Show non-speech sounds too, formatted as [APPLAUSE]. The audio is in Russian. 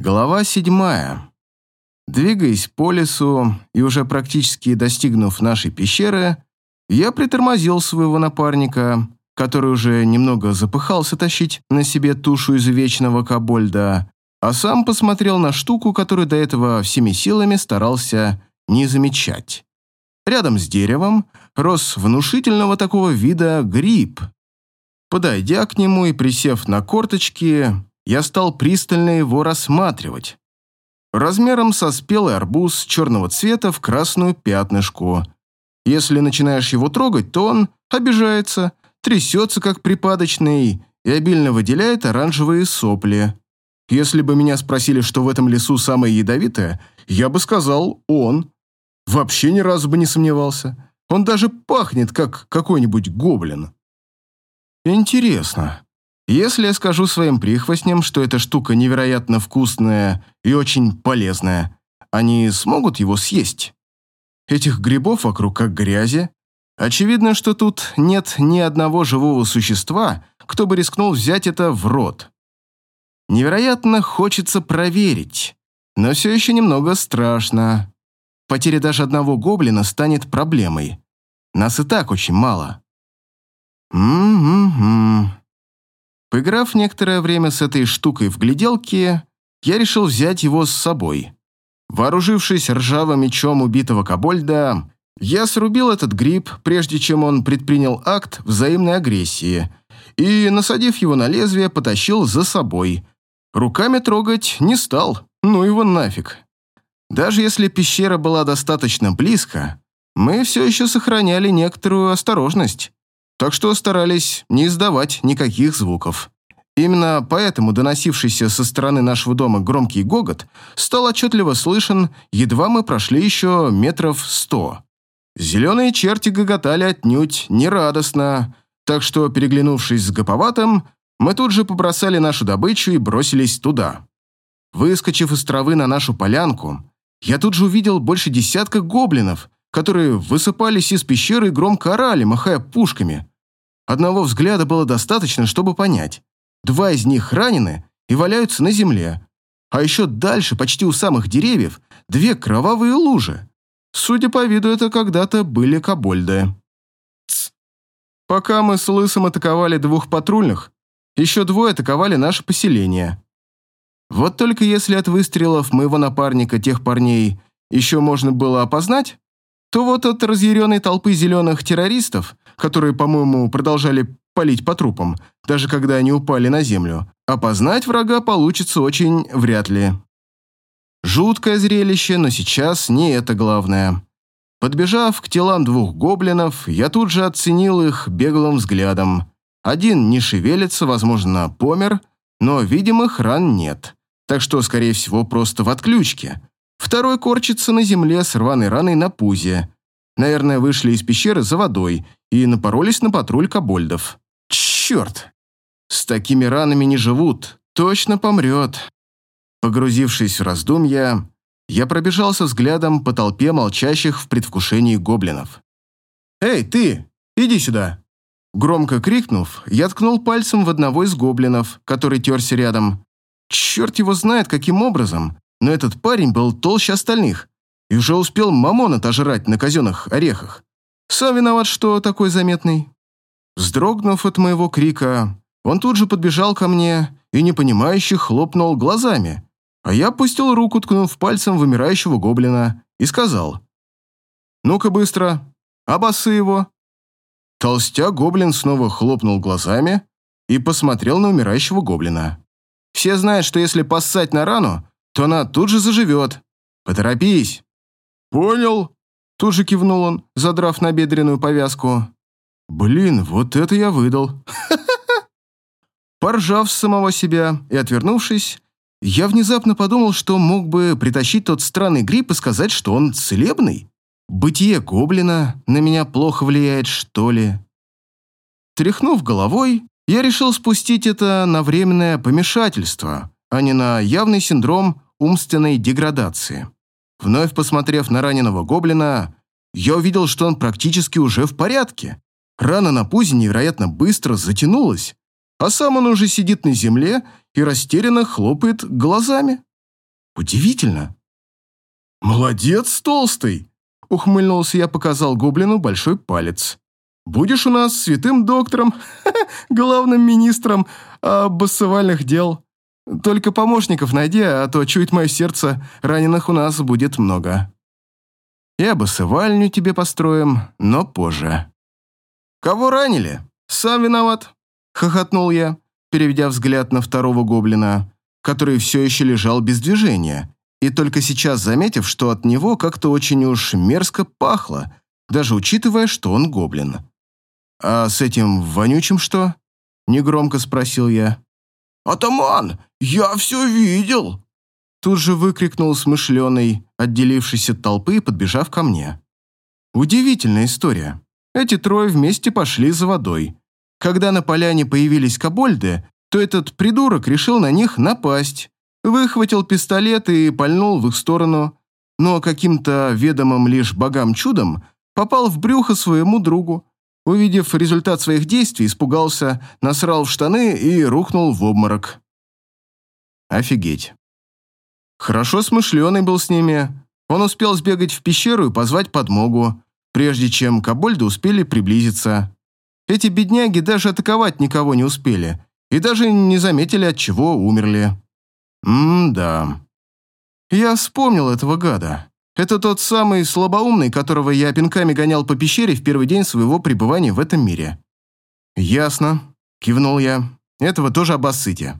Глава седьмая. Двигаясь по лесу и уже практически достигнув нашей пещеры, я притормозил своего напарника, который уже немного запыхался тащить на себе тушу из вечного кобольда, а сам посмотрел на штуку, которую до этого всеми силами старался не замечать. Рядом с деревом рос внушительного такого вида гриб. Подойдя к нему и присев на корточки, я стал пристально его рассматривать. Размером со спелый арбуз черного цвета в красную пятнышку. Если начинаешь его трогать, то он обижается, трясется как припадочный и обильно выделяет оранжевые сопли. Если бы меня спросили, что в этом лесу самое ядовитое, я бы сказал «он». Вообще ни разу бы не сомневался. Он даже пахнет, как какой-нибудь гоблин. Интересно, если я скажу своим прихвостням, что эта штука невероятно вкусная и очень полезная, они смогут его съесть? Этих грибов вокруг как грязи. Очевидно, что тут нет ни одного живого существа, кто бы рискнул взять это в рот. Невероятно хочется проверить, но все еще немного страшно. Потеря даже одного гоблина станет проблемой. Нас и так очень мало. М-м-м. Поиграв некоторое время с этой штукой в гляделке, я решил взять его с собой. Вооружившись ржавым мечом убитого кобольда, я срубил этот гриб, прежде чем он предпринял акт взаимной агрессии, и, насадив его на лезвие, потащил за собой. Руками трогать не стал, ну его нафиг. Даже если пещера была достаточно близко, мы все еще сохраняли некоторую осторожность так что старались не издавать никаких звуков. Именно поэтому доносившийся со стороны нашего дома громкий гогот стал отчетливо слышен, едва мы прошли еще метров сто. Зеленые черти гоготали отнюдь нерадостно, так что, переглянувшись с гоповатым, мы тут же побросали нашу добычу и бросились туда. Выскочив из травы на нашу полянку, я тут же увидел больше десятка гоблинов, которые высыпались из пещеры и громко орали, махая пушками. Одного взгляда было достаточно, чтобы понять. Два из них ранены и валяются на земле. А еще дальше, почти у самых деревьев, две кровавые лужи. Судя по виду, это когда-то были кобольды. Тс. Пока мы с Лысом атаковали двух патрульных, еще двое атаковали наше поселение. Вот только если от выстрелов моего напарника тех парней еще можно было опознать, то вот от разъяренной толпы зеленых террористов которые, по-моему, продолжали палить по трупам, даже когда они упали на землю, опознать врага получится очень вряд ли. Жуткое зрелище, но сейчас не это главное. Подбежав к телам двух гоблинов, я тут же оценил их беглым взглядом. Один не шевелится, возможно, помер, но видимых ран нет, так что, скорее всего, просто в отключке. Второй корчится на земле с рваной раной на пузе. Наверное, вышли из пещеры за водой и напоролись на патруль кобольдов. Черт! С такими ранами не живут, точно помрет. Погрузившись в раздумья, я пробежался взглядом по толпе молчащих в предвкушении гоблинов. «Эй, ты, иди сюда!» Громко крикнув, я ткнул пальцем в одного из гоблинов, который терся рядом. Черт его знает, каким образом, но этот парень был толще остальных и уже успел мамон отожрать на казенных орехах. Сам виноват, что такой заметный. Вздрогнув от моего крика, он тут же подбежал ко мне и непонимающе хлопнул глазами, а я опустил руку, ткнув пальцем вымирающего гоблина, и сказал, «Ну-ка быстро, обосы его». Толстяк гоблин снова хлопнул глазами и посмотрел на умирающего гоблина. «Все знают, что если поссать на рану, то она тут же заживет. Поторопись!» «Понял», Тут же кивнул он, задрав на бедренную повязку. «Блин, вот это я выдал!» [LAUGHS] Поржав с самого себя и отвернувшись, я внезапно подумал, что мог бы притащить тот странный гриб и сказать, что он целебный. Бытие гоблина на меня плохо влияет, что ли. Тряхнув головой, я решил спустить это на временное помешательство, а не на явный синдром умственной деградации. Вновь посмотрев на раненого гоблина, я увидел, что он практически уже в порядке. Рана на пузе невероятно быстро затянулась, а сам он уже сидит на земле и растерянно хлопает глазами. Удивительно. «Молодец, толстый!» Ухмыльнулся я, показал гоблину большой палец. «Будешь у нас святым доктором, [LAUGHS] главным министром обоссывальных дел. Только помощников найди, а то, чует мое сердце, раненых у нас будет много. И обоссывальню тебе построим, но позже». «Кого ранили? Сам виноват», — хохотнул я, переведя взгляд на второго гоблина, который все еще лежал без движения, и только сейчас заметив, что от него как-то очень уж мерзко пахло, даже учитывая, что он гоблин. «А с этим вонючим что?» — негромко спросил я. «Атаман, я все видел!» Тут же выкрикнул смышленый, отделившись от толпы и подбежав ко мне. Удивительная история. Эти трое вместе пошли за водой. Когда на поляне появились кобольды, то этот придурок решил на них напасть, выхватил пистолет и пальнул в их сторону, но каким-то ведомым лишь богам чудом попал в брюхо своему другу. Увидев результат своих действий, испугался, насрал в штаны и рухнул в обморок. Офигеть. Хорошо смышленый был с ними. Он успел сбегать в пещеру и позвать подмогу, прежде чем кобольды успели приблизиться. Эти бедняги даже атаковать никого не успели и даже не заметили, от чего умерли. М-да. Я вспомнил этого гада. Это тот самый слабоумный, которого я пинками гонял по пещере в первый день своего пребывания в этом мире. «Ясно», — кивнул я. «Этого тоже обоссыте».